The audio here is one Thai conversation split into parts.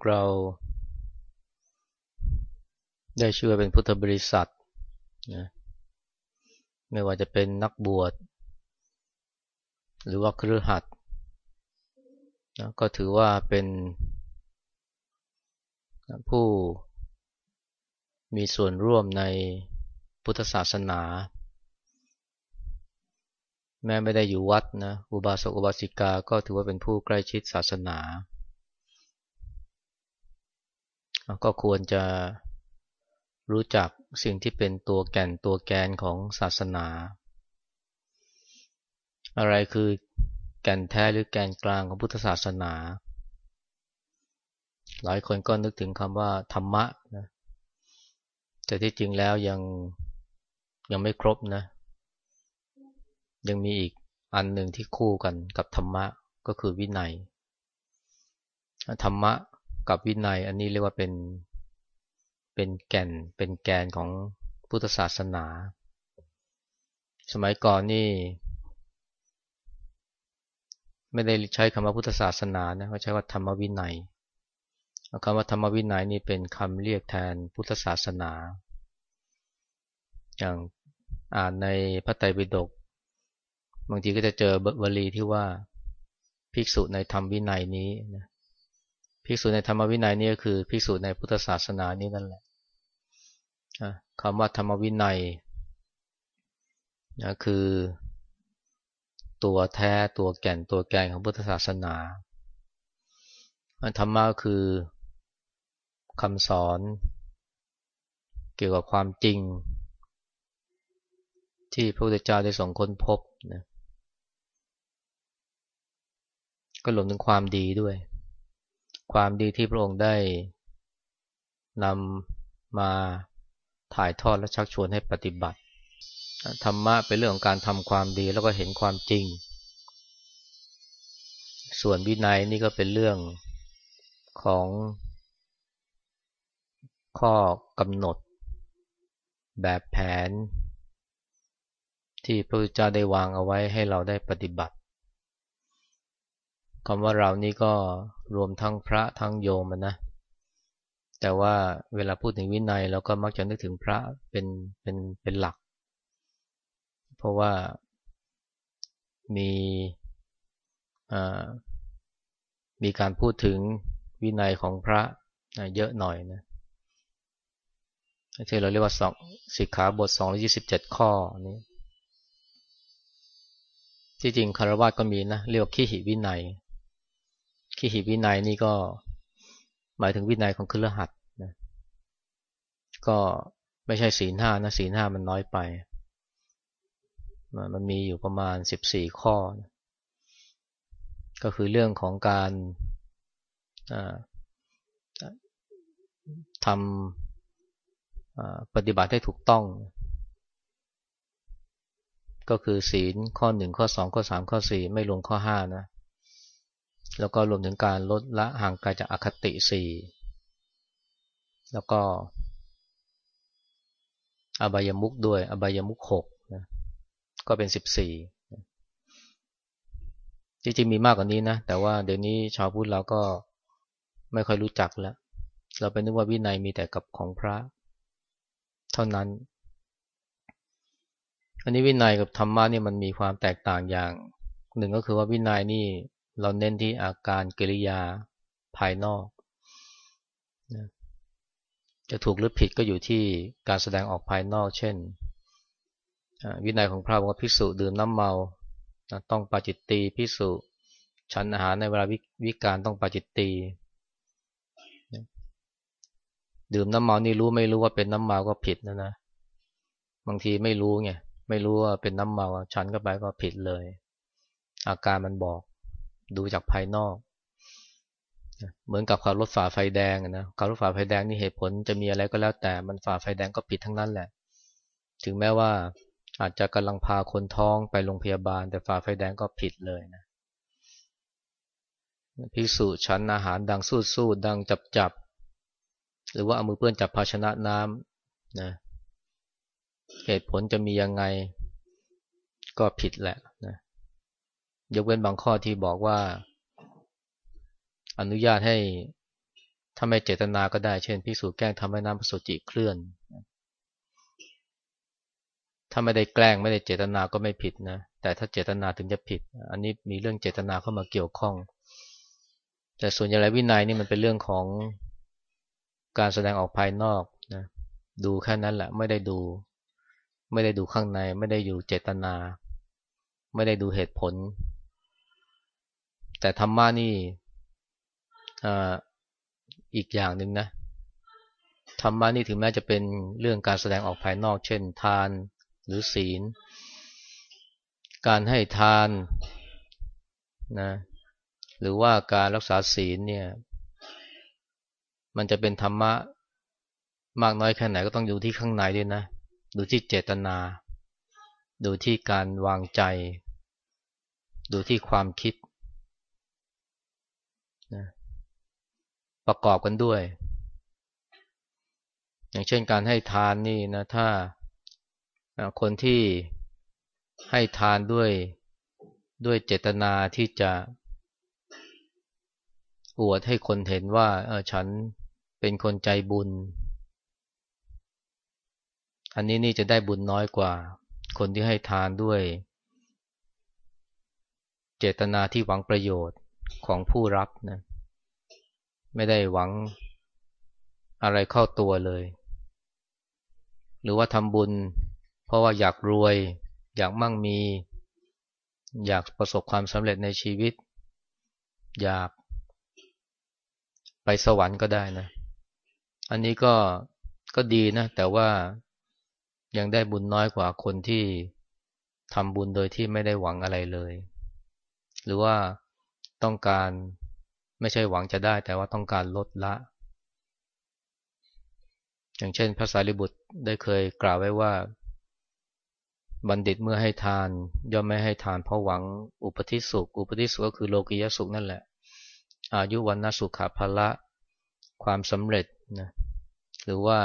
กเรา ได้ชื่อเป็นพุทธบริษัทนะไม่ว่าจะเป็นนักบวช หรือว่าครือขัดนะก็ถือว่าเป็นผู้มีส่วนร่วมในพุทธศาสนา แม้ไม่ได้อยู่วัดนะอุบาสกอุบาสิกาก็ถือว่าเป็นผู้ใกล้ชิดศาสนา ก็ควรจะรู้จักสิ่งที่เป็นตัวแก่นตัวแกนของศาสนา อะไรคือแก่นแท้หรือแกนกลางของพุทธศาสนา หลายคนก็นึกถึงคำว่าธรรมะนะแต่ที่จริงแล้วยังยังไม่ครบนะ ยังมีอีกอันหนึ่งที่คู่กันกับธรรมะก็คือวินัย ธรรมะ กับวินัย อันนี้เรียกว่าเป็นเป็นแก่นเป็นแกนของพุทธศาสนา สมัยก่อนนี่ ไม่ได้ใช้คำว่าพุทธศาสนานะเขาใช้ว่าธรรมวินัยคำว่าธรรมวินัยนี่เป็นคำเรียกแทนพุทธศาสนา อย่างอ่านในพระไตรปิฎกบางทีก็จะเจอบลีที่ว่าภิกษุในธรรมวินัยนี้นะ ภิกษุในธรรมวินัยนี่ก็คือภิกษุในพุทธศาสนานี้นั่นแหละคำว่าธรรมวินัยนะคือตัวแท้ตัวแก่นตัวแกนของพุทธศาสนาธรรมะคือคำสอนเกี่ยวกับความจริง ที่พระพุทธเจ้าได้ส่งค้นพบนะก็รวมถึงความดีด้วย ความดีที่พระองค์ได้นำมาถ่ายทอดและชักชวนให้ปฏิบัติ ธรรมะเป็นเรื่องของการทำความดีแล้วก็เห็นความจริง ส่วนวินัยนี่ก็เป็นเรื่องของข้อกำหนด แบบแผน ที่พระพุทธเจ้าได้วางเอาไว้ให้เราได้ปฏิบัติ คำว่าเรานี่ก็รวมทั้งพระทั้งโยมนะ แต่ว่าเวลาพูดถึงวินัยเราก็มักจะนึกถึงพระเป็นเป็นเป็นหลัก เพราะว่ามีมีการพูดถึงวินัยของพระเยอะหน่อยนะที่เราเรียกว่าสองสิกขาบท227ข้อนี้ที่จริงคารวะก็มีนะเรียกว่าขีหิวินัย ขีหิวินัยนี่ก็หมายถึงวินัยของครือหัดนะก็ไม่ใช่ศีลห้านะศีลห้ามันน้อยไป มันมีอยู่ประมาณสิบสี่ข้อนะก็คือเรื่องของการทำปฏิบัติให้ถูกต้อง ก็คือศีลข้อหนึ่งข้อสองข้อสามข้อสี่ไม่รวมข้อห้านะ แล้วก็รวมถึงการลดละห่างไกลจากอคติสี่แล้วก็ อบายมุกด้วย อบายมุกหกนะก็เป็นสิบสี่จริงๆมีมากกว่านี้นะ แต่ว่าเดี๋ยวนี้ชาวพุทธเราก็ไม่ค่อยรู้จักแล้ว เราไปนึกว่าวินัยมีแต่กับของพระ เท่านั้น อันนี้วินัยกับธรรมะนี่มันมีความแตกต่างอย่างหนึ่งก็คือว่าวินัยนี่ เราเน้นที่อาการกิริยาภายนอกนะจะถูกหรือผิดก็อยู่ที่การแสดงออกภายนอก เช่น วินัยของพระบอกว่าพิสุดื่มน้ำเมาต้องปาจิตตีพิสุฉันอาหารในเวลาวิการต้องปาจิตตีดื่มน้ำเมานี่รู้ไม่รู้ว่าเป็นน้ำเมาก็ผิดนะนะบางทีไม่รู้ไงไม่รู้ว่าเป็นน้ำเมาฉันก็ไปก็ผิดเลย อาการมันบอก ดูจากภายนอก เหมือนกับขับรถฝ่าไฟแดงนะขับรถฝ่าไฟแดงนี่เหตุผลจะมีอะไรก็แล้วแต่มันฝ่าไฟแดงก็ผิดทั้งนั้นแหละ ถึงแม้ว่าอาจจะกำลังพาคนท้องไปโรงพยาบาล แต่ฝ่าไฟแดงก็ผิดเลยนะพิสูจชั้นอาหารดังสู้สู้ดังจับจับหรือว่าเอามือเปื้อนจับภาชนะน้ำนะเหตุผลจะมียังไงก็ผิดแหละนะ ยกเว้นบางข้อที่บอกว่า อนุญาตให้ถ้าไม่เจตนาก็ได้ เช่นพิสูจแกล้งทำให้น้ำพสุจิเคลื่อน ถ้าไม่ได้แกล้งไม่ได้เจตนาก็ไม่ผิดนะ แต่ถ้าเจตนาถึงจะผิด อันนี้มีเรื่องเจตนาเข้ามาเกี่ยวข้อง แต่ส่วนใหญ่วินัยนี่มันเป็นเรื่องของการแสดงออกภายนอกนะดูแค่นั้นแหละไม่ได้ดู ไม่ได้ดูข้างใน ไม่ได้อยู่เจตนา ไม่ได้ดูเหตุผล แต่ธรรมะนี่อีกอย่างหนึ่งนะธรรมะนี่ถึงแม้จะเป็นเรื่องการแสดงออกภายนอก เช่น ทานหรือศีล การให้ทานนะหรือว่าการรักษาศีลเนี่ย มันจะเป็นธรรมะมากน้อยแค่ไหนก็ต้องดูที่ข้างในด้วยนะ ดูที่เจตนา ดูที่การวางใจ ดูที่ความคิด นะประกอบกันด้วย อย่างเช่นการให้ทานนี่นะถ้าคนที่ให้ทานด้วยด้วยเจตนาที่จะอวดให้คนเห็นว่าเออฉันเป็นคนใจบุญ อันนี้นี่จะได้บุญน้อยกว่า คนที่ให้ทานด้วย เจตนาที่หวังประโยชน์ ของผู้รับนะ ไม่ได้หวังอะไรเข้าตัวเลย หรือว่าทำบุญ เพราะว่าอยากรวย อยากมั่งมี อยากประสบความสำเร็จในชีวิต อยากไปสวรรค์ก็ได้นะ อันนี้ก็ก็ดีนะ แต่ว่ายังได้บุญน้อยกว่าคนที่ทำบุญโดยที่ไม่ได้หวังอะไรเลย หรือว่า ต้องการไม่ใช่หวังจะได้ แต่ว่าต้องการลดละ อย่างเช่นพระสารีบุตรได้เคยกล่าวไว้ว่า บัณฑิตเมื่อให้ทาน ย่อมไม่ให้ทานเพราะหวังอุปทิสุข อุปทิสุขก็คือโลกิยสุขนั่นแหละ อายุวันนสุขาภละ ความสำเร็จนะหรือว่า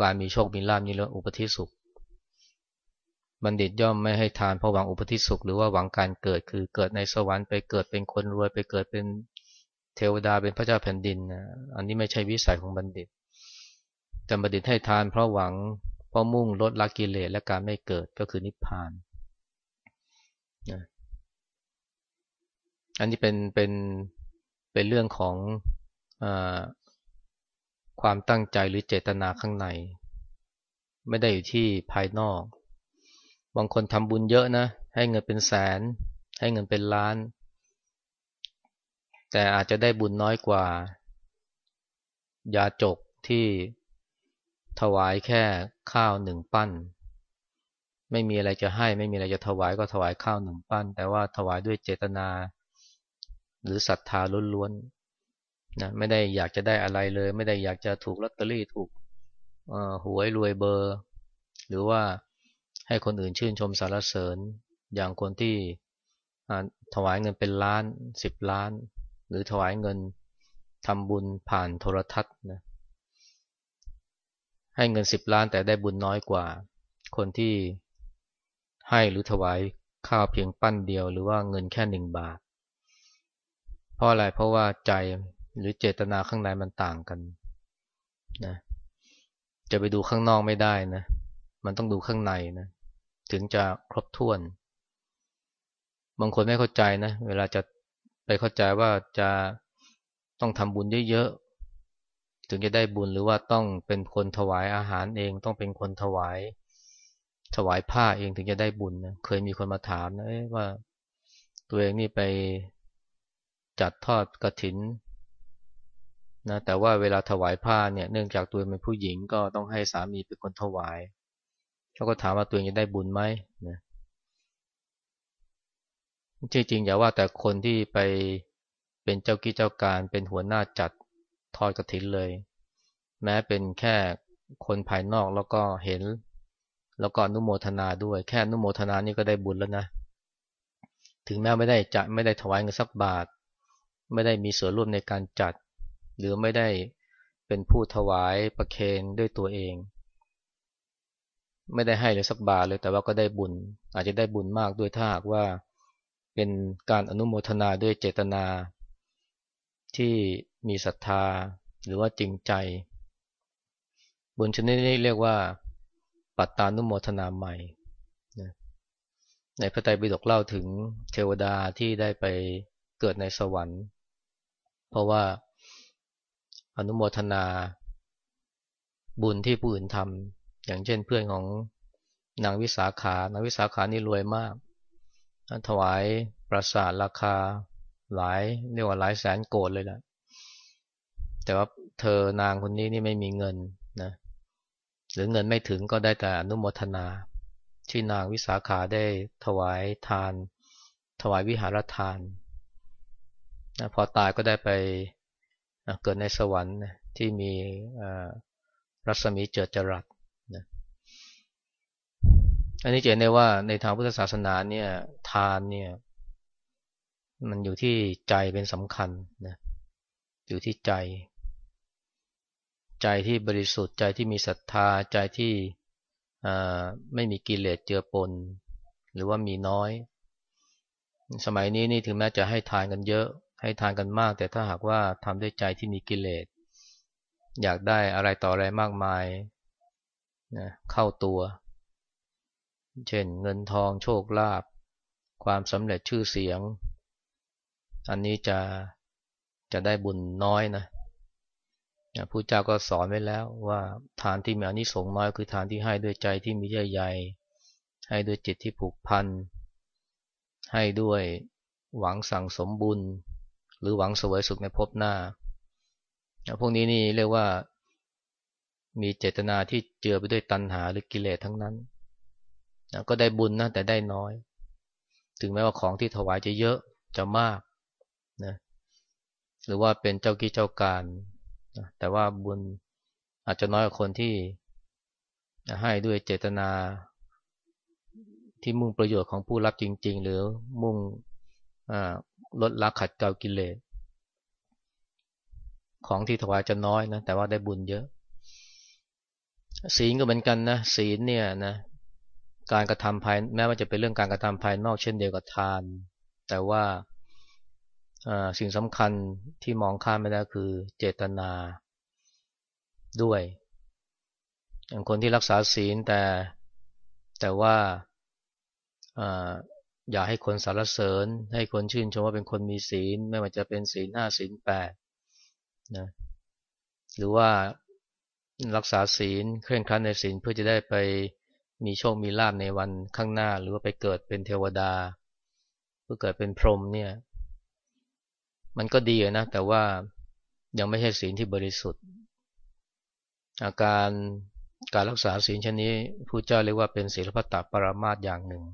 การมีโชคมีลาภนี่เรียกอุปธิสุข บัณฑิตย่อมไม่ให้ทานเพราะหวังอุปธิสุขหรือว่าหวังการเกิดคือเกิดในสวรรค์ไปเกิดเป็นคนรวยไปเกิดเป็นเทวดาเป็นพระเจ้าแผ่นดินนะอันนี้ไม่ใช่วิสัยของบัณฑิต แต่บัณฑิตให้ทานเพราะหวังเพราะมุ่งลดละกิเลสและการไม่เกิดก็คือนิพพานนะอันนี้เป็นเป็นเป็นเรื่องของอความตั้งใจหรือเจตนาข้างใน ไม่ได้อยู่ที่ภายนอก บางคนทำบุญเยอะนะ ให้เงินเป็นแสน ให้เงินเป็นล้าน แต่อาจจะได้บุญน้อยกว่า ยาจกที่ถวายแค่ข้าวหนึ่งปั้น ไม่มีอะไรจะให้ไม่มีอะไรจะถวายก็ถวายข้าวหนึ่งปั้น แต่ว่าถวายด้วยเจตนา หรือศรัทธาล้วนๆนะไม่ได้อยากจะได้อะไรเลย ไม่ได้อยากจะถูกลอตเตอรี่ถูกหวยรวยเบอร์ หรือว่า ให้คนอื่นชื่นชมสารเสริญ อย่างคนที่ถวายเงินเป็นล้านสิบล้าน หรือถวายเงินทำบุญผ่านโทรทัศน์นะให้เงินสิบล้านแต่ได้บุญน้อยกว่า คนที่ให้หรือถวายข้าวเพียงปั้นเดียว หรือว่าเงินแค่หนึ่งบาท เพราะอะไรเพราะว่าใจหรือเจตนาข้างในมันต่างกันนะจะไปดูข้างนอกไม่ได้นะ มันต้องดูข้างในนะ ถึงจะครบถ้วน บางคนไม่เข้าใจนะ เวลาจะไปเข้าใจว่าจะต้องทำบุญเยอะๆ ถึงจะได้บุญหรือว่าต้องเป็นคนถวายอาหารเอง ต้องเป็นคนถวาย ถวายผ้าเองถึงจะได้บุญนะ เคยมีคนมาถามนะว่า ตัวเองนี่ไปจัดทอดกระถินนะแต่ว่าเวลาถวายผ้าเนี่ยเนื่องจากตัวเป็นผู้หญิงก็ต้องให้สามีเป็นคนถวาย เขาก็ถามว่าตัวเองจะได้บุญไหมนะจริงๆอย่าว่าแต่คนที่ไปเป็นเจ้ากี้เจ้าการเป็นหัวหน้าจัดทอดกระถินเลย แม้เป็นแค่คนภายนอกแล้วก็เห็น แล้วก็นุโมทนาด้วย แค่นุโมทนานี่ก็ได้บุญแล้วนะ ถึงแม้ไม่ได้จะไม่ได้ถวายเงินสักบาท ไม่ได้มีส่วนร่วมในการจัด หรือไม่ได้เป็นผู้ถวายประเคนด้วยตัวเอง ไม่ได้ให้เลยสักบาทเลย แต่ว่าก็ได้บุญ อาจจะได้บุญมากด้วยถ้าหากว่าเป็นการอนุโมทนาด้วยเจตนา ที่มีศรัทธา หรือว่าจริงใจ บุญชนิดนี้เรียกว่า ปัตตานุโมทนาใหม่ในพระไตรปิฎกเล่าถึงเทวดาที่ได้ไปเกิดในสวรรค์ เพราะว่าอนุโมทนาบุญที่ผู้อื่นทำ อย่างเช่นเพื่อนของนางวิสาขานางวิสาขานี่รวยมาก ถวายปราสาทราคาหลายเรียกว่าหลายแสนโกดเลยแหละแต่ว่าเธอนางคนนี้นี่ไม่มีเงินนะหรือเงินไม่ถึงก็ได้แต่อนุโมทนาที่นางวิสาขาได้ถวายทาน ถวายวิหารทานนะพอตายก็ได้ไปเกิดในสวรรค์ที่มีรัศมีเจิดจรัส อันนี้เห็นได้ว่าในทางพุทธศาสนาเนี่ย ทานเนี่ย มันอยู่ที่ใจเป็นสำคัญนะอยู่ที่ใจ ใจที่บริสุทธิ์ใจที่มีศรัทธาใจที่ไม่มีกิเลสเจือปน หรือว่ามีน้อย สมัยนี้นี่ถึงแม้จะให้ทานกันเยอะ ให้ทานกันมาก แต่ถ้าหากว่าทำด้วยใจที่มีกิเลส อยากได้อะไรต่ออะไรมากมายนะเข้าตัว เช่นเงินทองโชคลาภความสำเร็จชื่อเสียง อันนี้จะจะได้บุญน้อยนะผู้เจ้าก็สอนไว้แล้วว่าทานที่มีอนิสงส์น้อยคือทานที่ให้ด้วยใจที่มีเยื่อใยให้ด้วยจิตที่ผูกพัน ให้ด้วยหวังสั่งสมบุญ หรือหวังสวยสุขในภพหน้า พวกนี้นี่เรียกว่ามีเจตนาที่เจือไปด้วยตัณหาหรือกิเลสทั้งนั้น นะก็ได้บุญนะแต่ได้น้อย ถึงแม้ว่าของที่ถวายจะเยอะจะมากนะหรือว่าเป็นเจ้ากี้เจ้าการนะแต่ว่าบุญอาจจะน้อยกว่าคนที่ให้ด้วยเจตนาที่มุ่งประโยชน์ของผู้รับจริง ๆ หรือมุ่งลดละขัดเกลากิเลสของที่ถวายจะน้อยนะแต่ว่าได้บุญเยอะ ศีลก็เหมือนกันนะศีลเนี่ยนะ การกระทำภายแม้ว่าจะเป็นเรื่องการกระทำภายนอกเช่นเดียวกับทาน แต่ว่าสิ่งสำคัญที่มองข้ามไม่ได้คือเจตนาด้วย อย่างคนที่รักษาศีลแต่แต่ว่าอย่าให้คนสรรเสริญ ให้คนชื่นชมว่าเป็นคนมีศีล ไม่ว่าจะเป็นศีลห้าศีลแปดนะหรือว่ารักษาศีลเคร่งครัดในศีลเพื่อจะได้ไป มีโชคมีลาภในวันข้างหน้า หรือว่าไปเกิดเป็นเทวดาเพื่อเกิดเป็นพรหมเนี่ย มันก็ดีนะ แต่ว่ายังไม่ใช่ศีลที่บริสุทธิ์ อาการการรักษาศีลชนี้ผู้เจ้าเรียกว่าเป็นศีลพัตตปรามาตอย่างหนึ่ง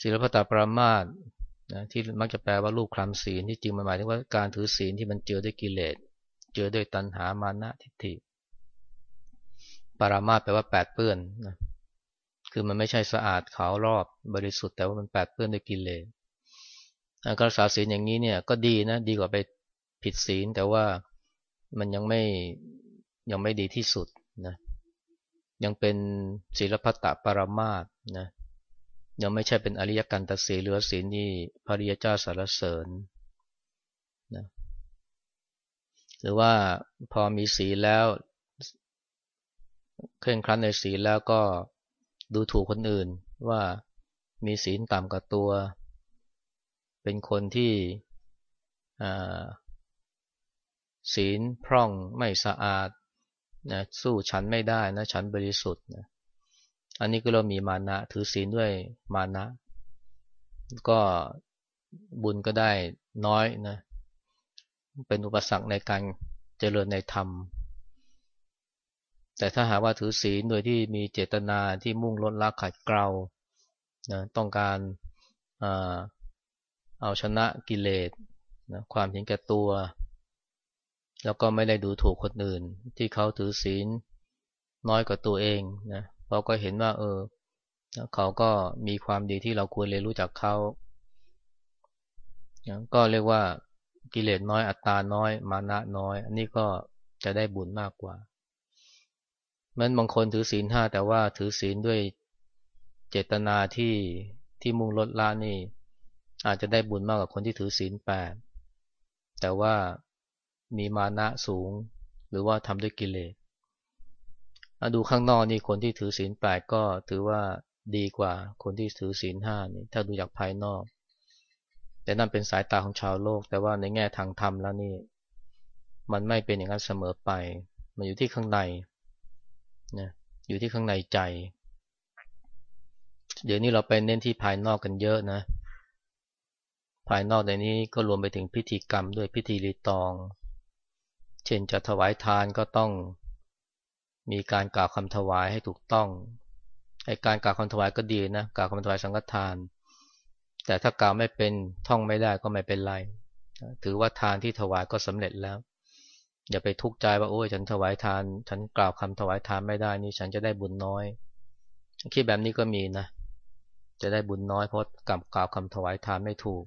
ศีลพัตตปรามาตนะที่มักจะแปลว่ารูปคลำศีลที่จริงมันหมายถึงว่าการถือศีลที่มันเจือด้วยกิเลสเจือด้วยตัณหามานะทิฏฐิ ปรามาแปลว่าแปดเปื้อนนะคือมันไม่ใช่สะอาดขาวรอบบริสุทธิ์แต่ว่ามันแปดเปื้อนด้วยกิเลสการรักษาศีลอย่างนี้เนี่ยก็ดีนะดีกว่าไปผิดศีลแต่ว่ามันยังไม่ยังไม่ดีที่สุดนะยังเป็นศีลพัตตปรามาสนะยังไม่ใช่เป็นอริยกันตสีหรือศีลที่พระริยเจ้าสารเสริญนะหรือว่าพอมีศีลแล้ว เคร่งครัดในศีลแล้วก็ดูถูกคนอื่นว่ามีศีลต่ำกว่าตัว เป็นคนที่ศีลพร่องไม่สะอาดนะสู้ฉันไม่ได้นะฉันบริสุทธิ์นะอันนี้ก็เรามีมานะถือศีลด้วยมานะ ก็บุญก็ได้น้อยนะเป็นอุปสรรคในการเจริญในธรรม แต่ถ้าหากว่าถือศีลโดยที่มีเจตนาที่มุ่งลดละขัดเกลานะต้องการเอาชนะกิเลสนะความเห็นแก่ตัว แล้วก็ไม่ได้ดูถูกคนอื่น ที่เขาถือศีลน้อยกว่าตัวเองนะเราก็เห็นว่า เออ เขาก็มีความดีที่เราควรเรียนรู้จากเขาก็เรียกว่ากิเลสน้อยอัตตาน้อย มานะน้อย อันนี้ก็จะได้บุญมากกว่า มันบางคนถือศีลห้าแต่ว่าถือศีลด้วยเจตนาที่ที่มุ่งลดละนี่ อาจจะได้บุญมากกว่าคนที่ถือศีลแปดแต่ว่ามีมานะสูง หรือว่าทำด้วยกิเลสดูข้างนอกนี่คนที่ถือศีลแปดก็ถือว่าดีกว่าคนที่ถือศีลห้านี่ถ้าดูจากภายนอก แต่นั่นเป็นสายตาของชาวโลก แต่ว่าในแง่ทางธรรมแล้วนี่ มันไม่เป็นอย่างนั้นเสมอไป มันอยู่ที่ข้างใน นะอยู่ที่ข้างในใจ เดี๋ยวนี้เราไปเน้นที่ภายนอกกันเยอะนะ ภายนอกในนี้ก็รวมไปถึงพิธีกรรมด้วยพิธีรีตอง เช่นจะถวายทานก็ต้อง มีการกล่าวคำถวายให้ถูกต้องไอการกล่าวคำถวายก็ดีนะกล่าวคำถวายสังฆทาน แต่ถ้ากล่าวไม่เป็นท่องไม่ได้ก็ไม่เป็นไร ถือว่าทานที่ถวายก็สำเร็จแล้ว อย่าไปทุกข์ใจว่าโอ้ยฉันถวายทาน ฉันกล่าวคำถวายทานไม่ได้นี่ฉันจะได้บุญน้อย คิดแบบนี้ก็มีนะ จะได้บุญน้อยเพราะกล่าวกล่าวคำถวายทานไม่ถูก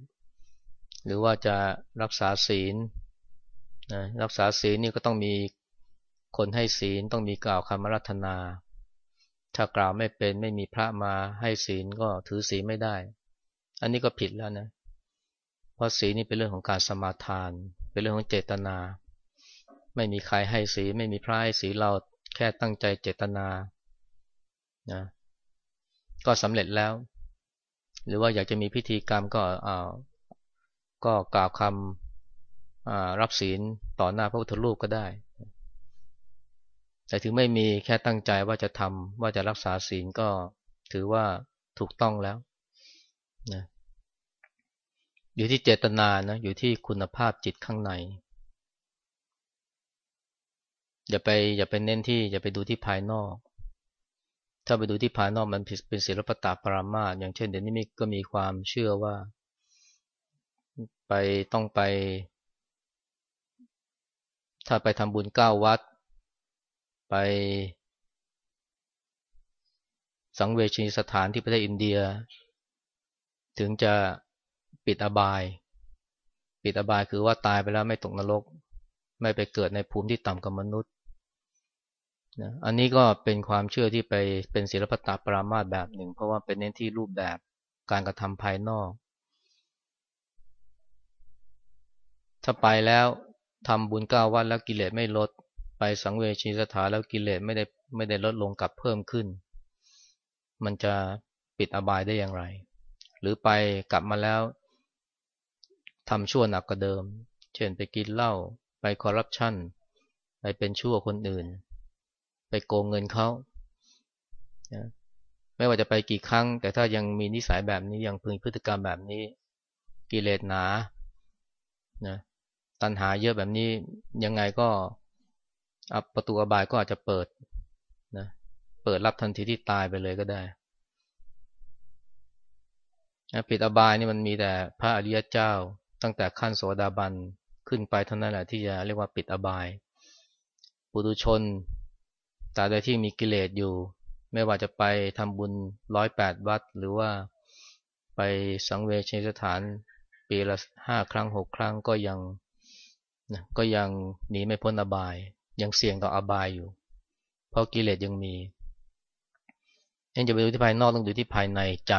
หรือว่าจะรักษาศีลนะรักษาศีลนี่ก็ต้องมีคนให้ศีลต้องมีกล่าวคำรัตนา ถ้ากล่าวไม่เป็นไม่มีพระมาให้ศีลก็ถือศีลไม่ได้ อันนี้ก็ผิดแล้วนะ เพราะศีลนี่เป็นเรื่องของการสมาทาน เป็นเรื่องของเจตนา ไม่มีใครให้ศีลไม่มีพระให้ศีลเราแค่ตั้งใจเจตนานะก็สำเร็จแล้ว หรือว่าอยากจะมีพิธีกรรมก็อ่าก็กล่าวคำรับศีลต่อหน้าพระพุทธรูปก็ได้ แต่ถึงไม่มีแค่ตั้งใจว่าจะทำว่าจะรักษาศีลก็ถือว่าถูกต้องแล้วนะอยู่ที่เจตนานะอยู่ที่คุณภาพจิตข้างใน อย่าไปอย่าไปเน้นที่อย่าไปดูที่ภายนอก ถ้าไปดูที่ภายนอกมันผิดเป็นศิลปตาปรามาสอย่างเช่นเดี๋ยวนี้ก็มีความเชื่อว่า ไปต้องไป ถ้าไปทำบุญเก้าวัด ไป สังเวชนีสถานที่ประเทศอินเดีย ถึงจะปิดอบาย ปิดอบายคือว่าตายไปแล้วไม่ตกนรก ไม่ไปเกิดในภูมิที่ต่ำกว่ามนุษย์ นะอันนี้ก็เป็นความเชื่อที่ไปเป็นศิลปตาปรามาสแบบหนึ่ง เพราะว่าเป็นเน้นที่รูปแบบการกระทำภายนอก ถ้าไปแล้วทำบุญก้าวัดแล้วกิเลสไม่ลด ไปสังเวชีสถานแล้วกิเลสไม่ได้ไม่ได้ลดลงกับเพิ่มขึ้น มันจะปิดอบายได้อย่างไร หรือไปกลับมาแล้วทำชั่วหนักกว่าเดิม เช่นไปกินเหล้าไปคอร์รัปชันไปเป็นชั่วคนอื่น ไปโกงเงินเขาไม่ว่าจะไปกี่ครั้ง แต่ถ้ายังมีนิสัยแบบนี้ยังพึงพฤติกรรมแบบนี้ กิเลสหนานะตัณหาเยอะแบบนี้ยังไงก็ประตูอบายก็อาจจะเปิดนะเปิดรับทันทีที่ตายไปเลยก็ได้ปิดอบายนี่มันมีแต่พระอริยเจ้า ตั้งแต่ขั้นโสดาบันขึ้นไปเท่านั้นแหละที่จะเรียกว่าปิดอบาย ปุถุชน ตราใดที่มีกิเลสอยู่ ไม่ว่าจะไปทำบุญร้อยแปดวัด หรือว่าไปสังเวชสถานปีละห้าครั้งหกครั้งก็ยังนะก็ยังหนีไม่พ้นอบาย ยังเสี่ยงต่ออบายอยู่ เพราะกิเลสยังมียังจะไปดูที่ภายนอกต้องดูที่ภายในใจ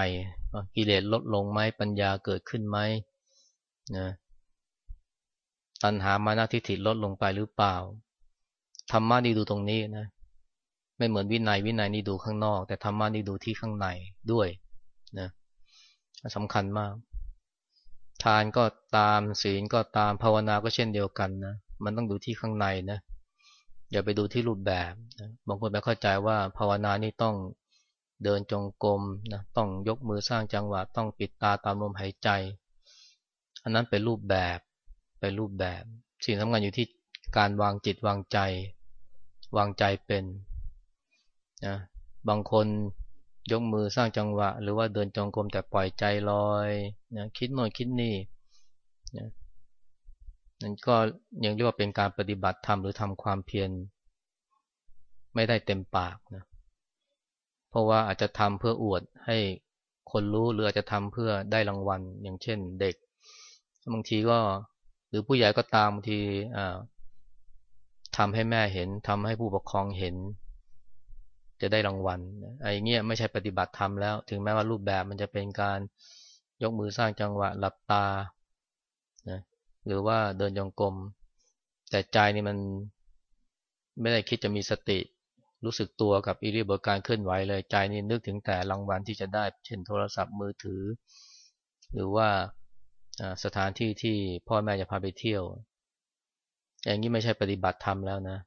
กิเลสลดลงไหมปัญญาเกิดขึ้นไหมนะตัณหามานาทิฏฐิลดลงไปหรือเปล่าธรรมะนี่ดูตรงนี้นะ ไม่เหมือนวินัยวินัยนี่ดูข้างนอก แต่ธรรมะนี่ดูที่ข้างในด้วยนะสำคัญมาก ทานก็ตามศีลก็ตามภาวนาก็เช่นเดียวกันนะมันต้องดูที่ข้างในนะอย่าไปดูที่รูปแบบนะบางคนไปเข้าใจว่าภาวนานี่ต้องเดินจงกรมนะต้องยกมือสร้างจังหวะ ต้องปิดตาตามลมหายใจ อันนั้นเป็นรูปแบบเป็นรูปแบบ สิ่งสำคัญอยู่ที่การวางจิตวางใจ วางใจเป็น นะบางคนยกมือสร้างจังหวะ หรือว่าเดินจงกรมแต่ปล่อยใจลอยนะคิดโน่นคิดนี่นะนั่นก็ยังเรียกว่าเป็นการปฏิบัติธรรมหรือทำความเพียรไม่ได้เต็มปากนะเพราะว่าอาจจะทำเพื่ออวดให้คนรู้หรืออาจจะทำเพื่อได้รางวัล อย่างเช่นเด็กบางทีก็หรือผู้ใหญ่ก็ตามบางทีทำให้แม่เห็นทำให้ผู้ปกครองเห็น จะได้รางวัลไอ้เงี้ยไม่ใช่ปฏิบัติธรรมแล้ว ถึงแม้ว่ารูปแบบมันจะเป็นการยกมือสร้างจังหวะหลับตานะหรือว่าเดินจงกรมแต่ใจนี่มันไม่ได้คิดจะมีสติ รู้สึกตัวกับอิริบถการเคลื่อนไหวเลยใจนี่นึกถึงแต่รางวัลที่จะได้ เช่นโทรศัพท์มือถือ หรือว่าสถานที่ที่พ่อแม่จะพาไปเที่ยว อย่างนี้ไม่ใช่ปฏิบัติธรรมแล้วนะ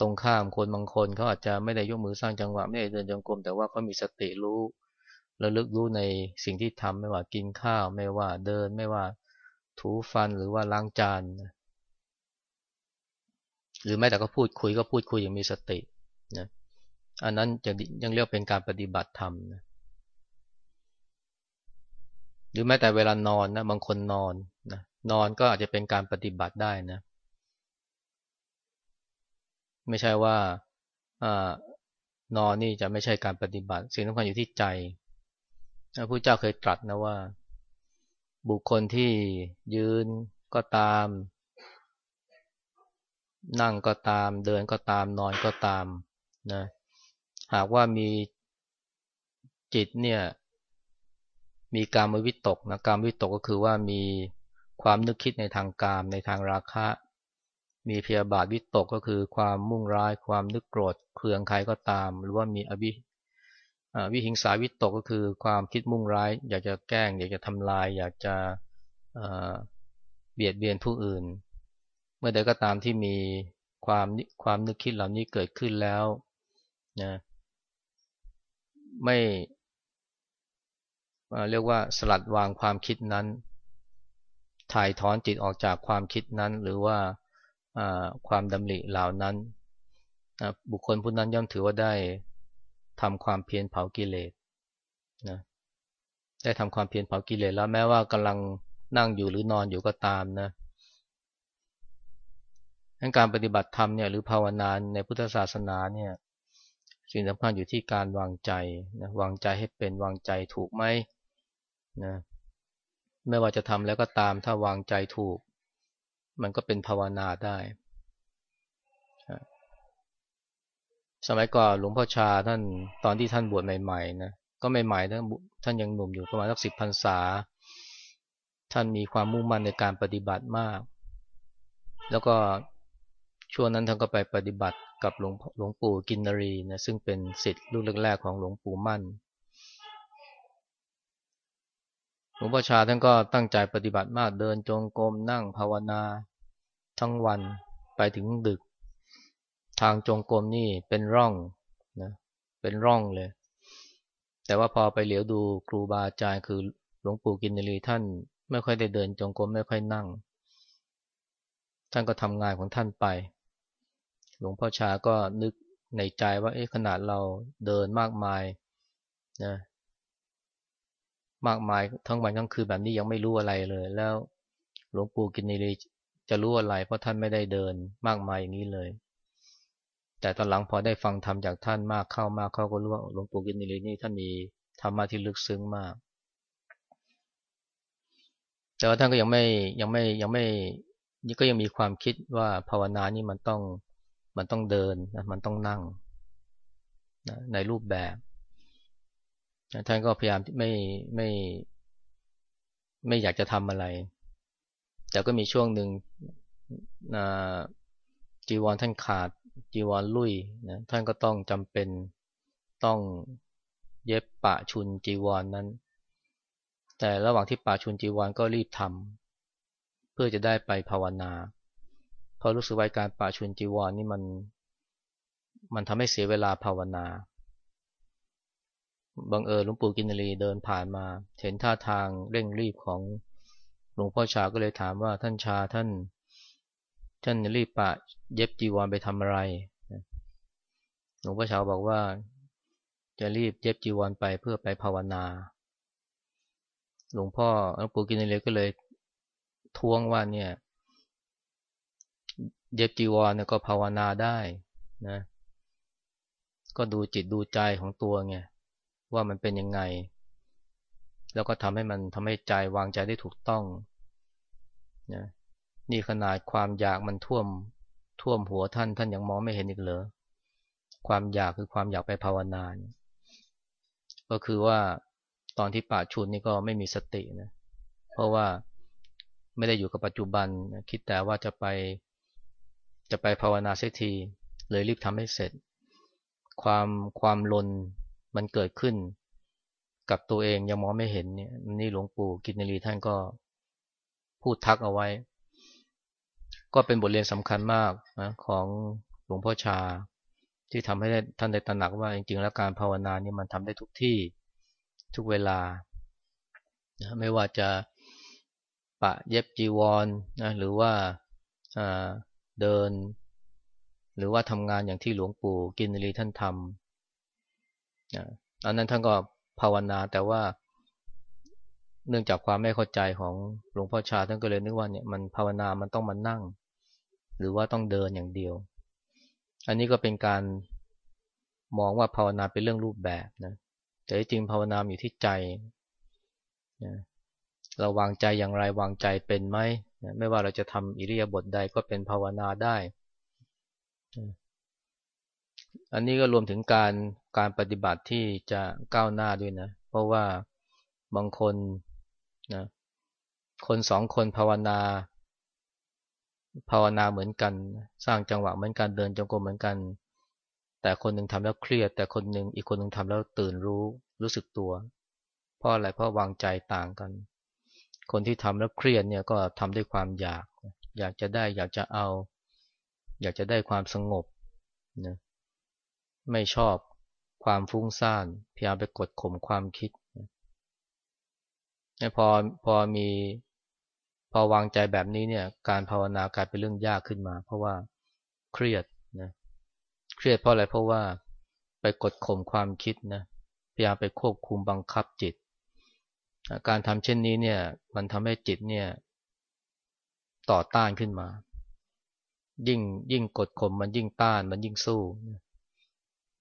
ตรงข้ามคนบางคนเขาอาจจะไม่ได้ยกมือสร้างจังหวะไม่ได้เดินจงกรมแต่ว่าเขามีสติรู้ระลึกรู้ในสิ่งที่ทำไม่ว่ากินข้าว ไม่ว่าเดินไม่ว่าถูฟันหรือว่าล้างจานหรือแม้แต่ก็พูดคุยก็พูดคุยอย่างมีสตินะอันนั้นยังยังเรียกเป็นการปฏิบัติธรรมนะหรือแม้แต่เวลานอนนะบางคนนอนนะนอนก็อาจจะเป็นการปฏิบัติได้นะ ไม่ใช่ว่าอนอนนี่จะไม่ใช่การปฏิบัติ สิ่งสำคัญอยู่ที่ใจพระพุทธเจ้าเคยตรัสนะว่า บุคคลที่ยืนก็ตาม นั่งก็ตาม เดินก็ตาม นอนก็ตามนะหากว่ามีจิตเนี่ย มีการมวิตกนะการวิตกก็คือว่ามีความนึกคิดในทางกามในทางราคะ มีพยาบาทวิตกก็คือความมุ่งร้ายความนึกโกรธเคืองใครก็ตาม หรือว่ามีอวิวิหิงสาวิตกก็คือความคิดมุ่งร้าย อยากจะแกล้ง อยากจะทำลาย อยากจะเบียดเบียนผู้อื่น เมื่อใดก็ตามที่มีความความนึกคิดเหล่านี้เกิดขึ้นแล้วนะไม่เรียกว่าสลัดวางความคิดนั้น ถ่ายถอนจิตออกจากความคิดนั้นหรือว่า ความดำริเหล่านั้น บุคคลผู้นั้นย่อมถือว่าได้ทำความเพียรเผากิเลสนะได้ทำความเพียรเผากิเลสแล้วแม้ว่ากำลังนั่งอยู่หรือนอนอยู่ก็ตามนะการปฏิบัติธรรมเนี่ยหรือภาวนาในพุทธศาสนาเนี่ยสิ่งสำคัญอยู่ที่การวางใจนะวางใจให้เป็นวางใจถูกไหมนะไม่ว่าจะทำแล้วก็ตามถ้าวางใจถูก มันก็เป็นภาวนาได้ สมัยก่อนหลวงพ่อชาท่านตอนที่ท่านบวชใหม่ๆนะก็ใหม่ๆท่านท่านยังหนุ่มอยู่ประมาณสักสิบพรรษา ท่านมีความมุ่งมั่นในการปฏิบัติมาก แล้วก็ช่วงนั้นท่านก็ไปปฏิบัติกับหลวงหลวงปู่กินนรีนะซึ่งเป็นสิทธิ์ลูกแรกๆของหลวงปู่มั่นห ลวงพ่อชาท่านก็ตั้งใจปฏิบัติมากเดินจงกรมนั่งภาวนา ทั้งวันไปถึงดึก ทางจงกรมนี่เป็นร่องนะเป็นร่องเลย แต่ว่าพอไปเหลียวดูครูบาอาจารย์คือหลวงปู่กินนรีท่าน ไม่ค่อยได้เดินจงกรมไม่ค่อยนั่ง ท่านก็ทำงานของท่านไป หลวงพ่อชาก็นึกในใจว่าเอ๊ะขนาดเราเดินมากมายนะ มากมายทั้งวันทั้งคืนแบบนี้ยังไม่รู้อะไรเลย แล้วหลวงปู่กินนีรีจะรู้อะไร เพราะท่านไม่ได้เดินมากมายอย่างนี้เลย แต่ตอนหลังพอได้ฟังธรรมจากท่านมากเข้ามากเข้าก็รู้ว่าหลวงปู่กินนีรีนี่ท่านมีธรรมะที่ลึกซึ้งมาก แต่ว่าท่านก็ยังไม่ยังไม่ยังไม่นี่ก็ยังมีความคิดว่าภาวนานี่มันต้องมันต้องเดินนะมันต้องนั่งนะในรูปแบบ ท่านก็พยายามไม่ไม่ไม่อยากจะทำอะไร แต่ก็มีช่วงหนึ่งจีวรท่านขาด จีวรลุยนะท่านก็ต้องจำเป็นต้องเย็บปะชุนจีวรนนั้น แต่ระหว่างที่ปะชุนจีวรก็รีบทำเพื่อจะได้ไปภาวนา เพราะรู้สึกว่าการปาชุนจีวรนนี่มัน มันทำให้เสียเวลาภาวนา บังเอิญหลวงปู่กินรีเดินผ่านมา เห็นท่าทางเร่งรีบของหลวงพ่อชาก็เลยถามว่าท่านชาท่าน ท่านรีบปะ เย็บจีวรไปทำอะไรหลวงพ่อชาบอกว่า จะรีบเย็บจีวรไปเพื่อไปภาวนา หลวงพ่อหลวงปู่กินรีก็เลยท้วงว่าเนี่ย เย็บจีวรเนี่ยก็ภาวนาได้นะ ก็ดูจิตดูใจของตัวไง ว่ามันเป็นยังไง แล้วก็ทำให้มันทำให้ใจวางใจได้ถูกต้องนะนี่ขนาดความอยากมันท่วมท่วมหัวท่านท่านยังมองไม่เห็นอีกเหรอความอยากคือความอยากไปภาวนานก็คือว่าตอนที่ป่าชุนนี่ก็ไม่มีสตินะเพราะว่าไม่ได้อยู่กับปัจจุบันคิดแต่ว่าจะไปจะไปภาวนาเสียทีเลยรีบทำให้เสร็จ ความความลน มันเกิดขึ้น กับตัวเองยังมองไม่เห็นเนี่ยนี่หลวงปู่กินนรีท่านก็พูดทักเอาไว้ ก็เป็นบทเรียนสำคัญมากนะของหลวงพ่อชา ที่ทำให้ท่านได้ตระหนักว่าจริงๆ แล้วการภาวนานี่มันทำได้ทุกที่ทุกเวลานะไม่ว่าจะปะเย็บจีวรนะหรือว่าเดิน หรือว่าทำงานอย่างที่หลวงปู่กินรีท่านทำ อันนั้นท่านก็ภาวนาแต่ว่า เนื่องจากความไม่เข้าใจของหลวงพ่อชาท่านก็เลยนึกว่าเนี่ยมันภาวนามันต้องมานั่ง หรือว่าต้องเดินอย่างเดียว อันนี้ก็เป็นการมองว่าภาวนาเป็นเรื่องรูปแบบนะแต่จริงภาวนาอยู่ที่ใจนะเราวางใจอย่างไรวางใจเป็นไหมไม่ว่าเราจะทำอิริยาบถใดก็เป็นภาวนาได้ อันนี้ก็รวมถึงการการปฏิบัติที่จะก้าวหน้าด้วยนะ เพราะว่าบางคนนะคนสองคนภาวนา ภาวนาเหมือนกัน สร้างจังหวะเหมือนกันเดินจงกรมเหมือนกัน แต่คนหนึ่งทำแล้วเครียด แต่คนหนึ่งอีกคนหนึ่งทำแล้วตื่นรู้รู้สึกตัว เพราะอะไรเพราะวางใจต่างกัน คนที่ทำแล้วเครียดเนี่ยก็ทำด้วยความอยาก อยากจะได้อยากจะเอา อยากจะได้ความสงบนะ ไม่ชอบความฟุ้งซ่านพยายามไปกดข่มความคิดพอพอมีพอวางใจแบบนี้เนี่ย การภาวนากลายเป็นเรื่องยากขึ้นมา เพราะว่าเครียดนะเครียดเพราะอะไรเพราะว่าไปกดข่มความคิดนะพยายามไปควบคุมบังคับจิต การทำเช่นนี้เนี่ย มันทำให้จิตเนี่ย ต่อต้านขึ้นมา ยิ่งยิ่งกดข่มมันยิ่งต้านมันยิ่งสู้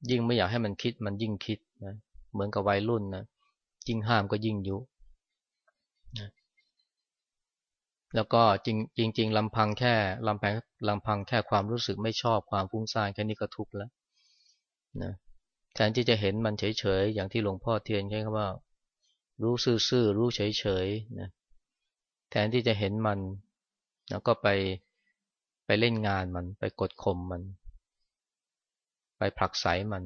ยิ่งไม่อยากให้มันคิดมันยิ่งคิดนะเหมือนกับวัยรุ่นนะยิ่งห้ามก็ยิ่งยุแล้วก็จริงจริงลำพังแค่ลำพังลำพังแค่ความรู้สึกไม่ชอบความฟุ้งซ่านแค่นี้ก็ทุกข์แล้วนะแทนที่จะเห็นมันเฉยๆอย่างที่หลวงพ่อเทียนใช้คำว่า รู้ซื่อๆรู้เฉยๆนะแทนที่จะเห็นมัน แล้วก็ไปไปเล่นงานมันไปกดข่มมัน ผลักไสมัน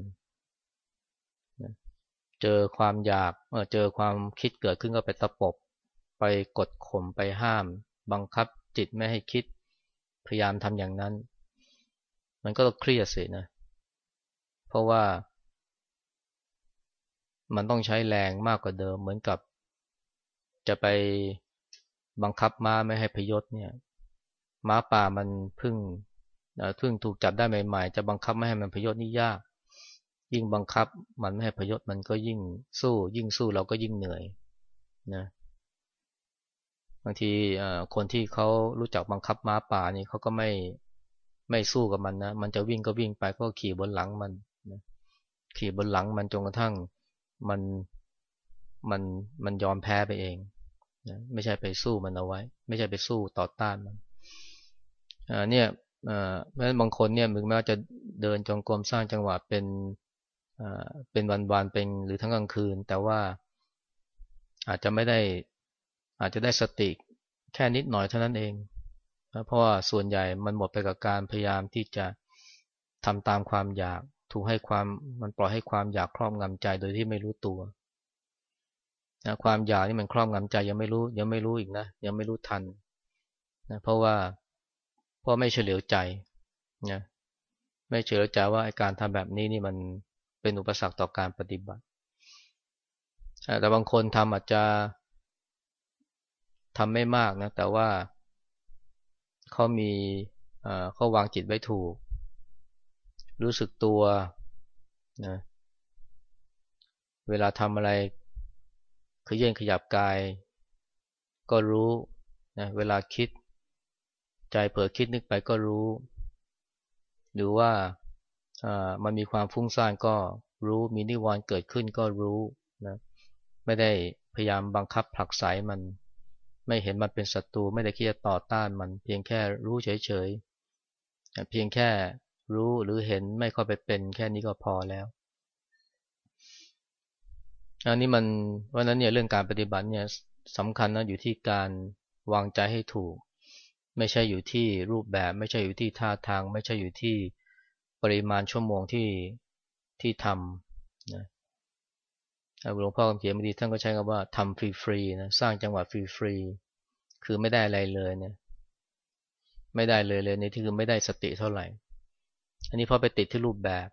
นะเจอความอยากเจอความคิดเกิดขึ้นก็ไปตะปบ ไปกดข่มไปห้าม บังคับจิตไม่ให้คิด พยายามทำอย่างนั้น มันก็เครียดสินะ เพราะว่า มันต้องใช้แรงมากกว่าเดิม เหมือนกับ จะไปบังคับม้าไม่ให้พยศเนี่ยม้าป่ามันพึ่ง เพิ่งถูกจับได้ใหม่ ๆ จะบังคับไม่ให้มันพยศนี่ยาก ยิ่งบังคับมันไม่ให้พยศมันก็ยิ่งสู้ ยิ่งสู้เราก็ยิ่งเหนื่อยนะบางทีคนที่เขารู้จักบังคับม้าป่านี่เขาก็ไม่ไม่สู้กับมันนะมันจะวิ่งก็วิ่งไปก็ขี่บนหลังมันนะขี่บนหลังมันจนกระทั่งมันมันมันยอมแพ้ไปเองนะไม่ใช่ไปสู้มันเอาไว้ ไม่ใช่ไปสู้ต่อต้านมันอ่าเนี่ย อ่าแม้บางคนเนี่ยมึงแม้ว่าจะเดินจงกรมสร้างจังหวะเป็นเป็นวันๆเป็นหรือทั้งกลางคืน แต่ว่าอาจจะไม่ได้อาจจะได้สติแค่นิดหน่อยเท่านั้นเอง เพราะว่าส่วนใหญ่มันหมดไปกับการพยายามที่จะทำตามความอยาก ถูกให้ความมันปล่อยให้ความอยากครอบงำใจโดยที่ไม่รู้ตัวนะความอยากนี่มันครอบงำใจยังไม่รู้ยังไม่รู้อีกนะยังไม่รู้ทันนะเพราะว่า ราะไม่เฉลียวใจนะไม่เฉลียวใจว่าการทำแบบนี้นี่มันเป็นอุปสรรคต่อการปฏิบัติ แต่บางคนทำอาจจะทำไม่มากนะ แต่ว่าเขามีเขาวางจิตไว้ถูก รู้สึกตัวนะเวลาทำอะไรขยื่นขยับกาย ก็รู้นะเวลาคิด ใจเผลอคิดนึกไปก็รู้ หรือว่ามันมีความฟุ้งซ่านก็รู้มีนิวรณ์เกิดขึ้นก็รู้นะไม่ได้พยายามบังคับผลักไสมัน ไม่เห็นมันเป็นศัตรูไม่ได้คิดจะต่อต้านมัน เพียงแค่รู้เฉยๆเพียงแค่รู้หรือเห็นไม่เข้าไปเป็นแค่นี้ก็พอแล้วอันนี้มันวันนั้นเนี่ยเรื่องการปฏิบัติเนี่ยสำคัญนะอยู่ที่การวางใจให้ถูก ไม่ใช่อยู่ที่รูปแบบ ไม่ใช่อยู่ที่ท่าทาง ไม่ใช่อยู่ที่ปริมาณชั่วโมงที่ที่ทำนะหลวงพ่อคำเขียนบางทีท่านก็ใช้คำว่าทำฟรีๆนะสร้างจังหวะฟรีๆคือไม่ได้อะไรเลยเนะไม่ได้เลยเลยนี่ที่คือไม่ได้สติเท่าไหร่ อันนี้พอไปติดที่รูปแบบ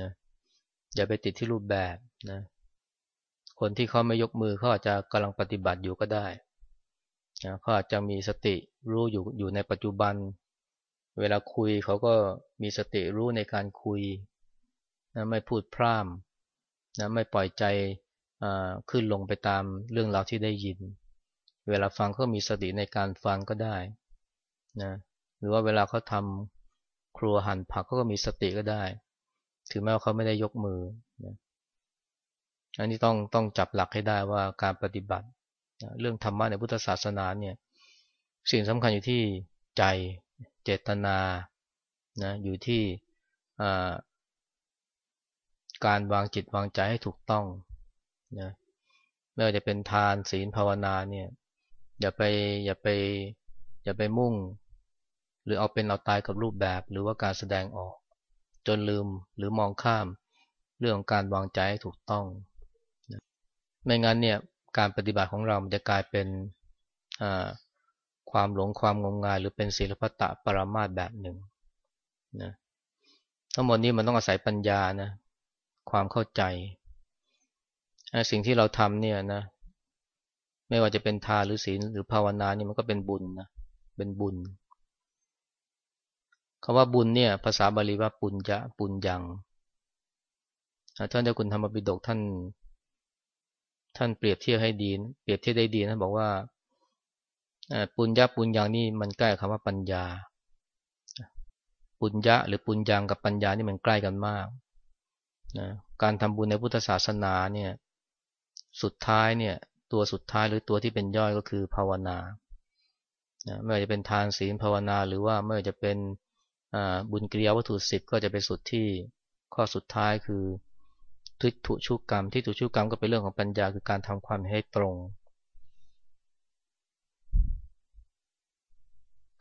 นะอย่าไปติดที่รูปแบบนะคนที่เขาไม่ยกมือเขาอาจจะกำลังปฏิบัติอยู่ก็ได้ นะเขาอาจจะมีสติรู้อยู่อยู่ในปัจจุบัน เวลาคุยเขาก็มีสติรู้ในการคุยนะไม่พูดพร่ำนะไม่ปล่อยใจขึ้นลงไปตามเรื่องราวที่ได้ยิน เวลาฟังเขามีสติในการฟังก็ได้นะหรือว่าเวลาเขาทำครัวหั่นผักเขาก็มีสติก็ได้ ถึงแม้ว่าเขาไม่ได้ยกมือนะอันนี้ต้องต้องจับหลักให้ได้ว่าการปฏิบัติ เรื่องธรรมะในพุทธศาสนาเนี่ยสิ่งสำคัญอยู่ที่ใจเจตนานะอยู่ที่การวางจิตวางใจให้ถูกต้องนะไม่ว่าจะเป็นทานศีลภาวนาเนี่ยอย่าไปอย่าไปอย่าไปมุ่ง หรือเอาเป็นเอาตายกับรูปแบบหรือว่าการแสดงออก จนลืมหรือมองข้ามเรื่องการวางใจให้ถูกต้อง ไม่งั้นเนี่ย การปฏิบัติของเรามันจะกลายเป็นความหลงความงมงาย หรือเป็นศิลปตะปรามาตแบบหนึ่งนะทั้งหมดนี้มันต้องอาศัยปัญญานะความเข้าใจ สิ่งที่เราทำเนี่ยนะไม่ว่าจะเป็นทานหรือศีลหรือภาวนานี่มันก็เป็นบุญนะเป็นบุญคาว่าบุญเนี่ยภาษาบาลีว่าปุญจะปุญญังท่านเจ้าคุณธรรมบิดกท่าน ท่านเปรียบเทียบให้ดีเปรียบเทียบได้ดีนะบอกว่าปุญญาปุญญางนี่มันใกล้คำว่าปัญญา ปุญญะหรือปุญญางกับปัญญานี่มันใกล้กันมากนะการทำบุญในพุทธศาสนาเนี่ยสุดท้ายเนี่ยตัวสุดท้ายหรือตัวที่เป็นย่อยก็คือภาวนานะไม่ว่าจะเป็นทานศีลภาวนา หรือว่าไม่ว่าจะเป็นบุญกิริยาวัตถุสิบก็จะไปสุดที่ข้อสุดท้ายคือ ทิฏฐุชุกกรรมทิฏฐุชุกกรรมก็เป็นเรื่องของปัญญาคือการทำความให้ตรง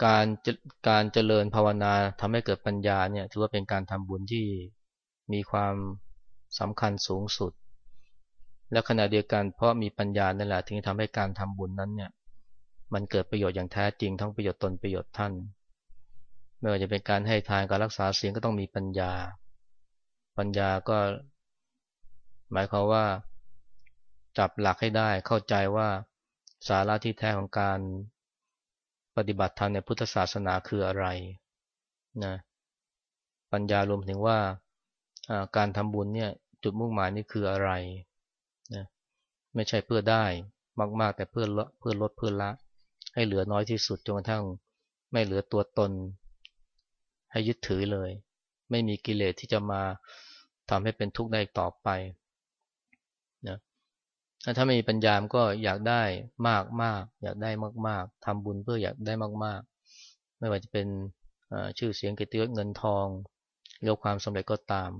การการเจริญภาวนาทำให้เกิดปัญญาเนี่ยถือว่าเป็นการทำบุญที่มีความสำคัญสูงสุด และขณะเดียวกันเพราะมีปัญญานั่นแหละถึงทำให้การทำบุญนั้นเนี่ยมันเกิดประโยชน์อย่างแท้จริงทั้งประโยชน์ตนประโยชน์ท่านไม่ว่าจะเป็นการให้ทานการรักษาเสียงก็ต้องมีปัญญา ปัญญาก็ หมายความว่า จับหลักให้ได้เข้าใจว่าสาระที่แท้ของการปฏิบัติธรรมในพุทธศาสนาคืออะไรนะปัญญารวมถึงว่าการทำบุญเนี่ยจุดมุ่งหมายนี่คืออะไรนะไม่ใช่เพื่อได้มาก ๆ แต่เพื่อเพื่อลดเพื่อละ ให้เหลือน้อยที่สุดจนกระทั่งไม่เหลือตัวตน ให้ยึดถือเลย ไม่มีกิเลสที่จะมาทำให้เป็นทุกข์ได้ต่อไป นะถ้าไม่มีปัญญามก็อยากได้มากมากอยากได้มาก ๆทำบุญเพื่ออยากได้มาก ๆ ไม่ว่าจะเป็นชื่อเสียงเกียรติยศเงินทองเรียกความสำเร็จก็ตาม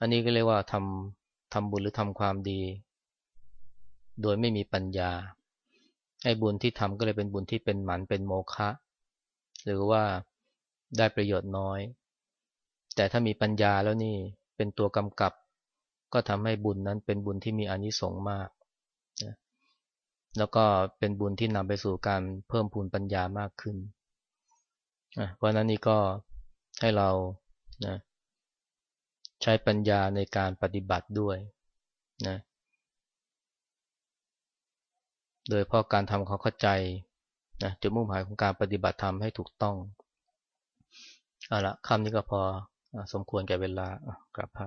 อันนี้ก็เรียกว่าทำทำบุญหรือทำความดี โดยไม่มีปัญญาไอ้บุญที่ทำก็เลยเป็นบุญที่เป็นหมันเป็นโมฆะหรือว่าได้ประโยชน์น้อย แต่ถ้ามีปัญญาแล้วนี่เป็นตัวกำกับ ก็ทำให้บุญนั้นเป็นบุญที่มีอานิสงส์มากนะแล้วก็เป็นบุญที่นำไปสู่การเพิ่มพูนปัญญามากขึ้นเพราะนั้นนี่ก็ให้เรานะใช้ปัญญาในการปฏิบัติด้วยนะโดยเพราะการทำความเข้าใจนะจุดมุ่งหมายของการปฏิบัติธรรมให้ถูกต้องเอาละคำนี้ก็พอสมควรแก่เวลากลับพระ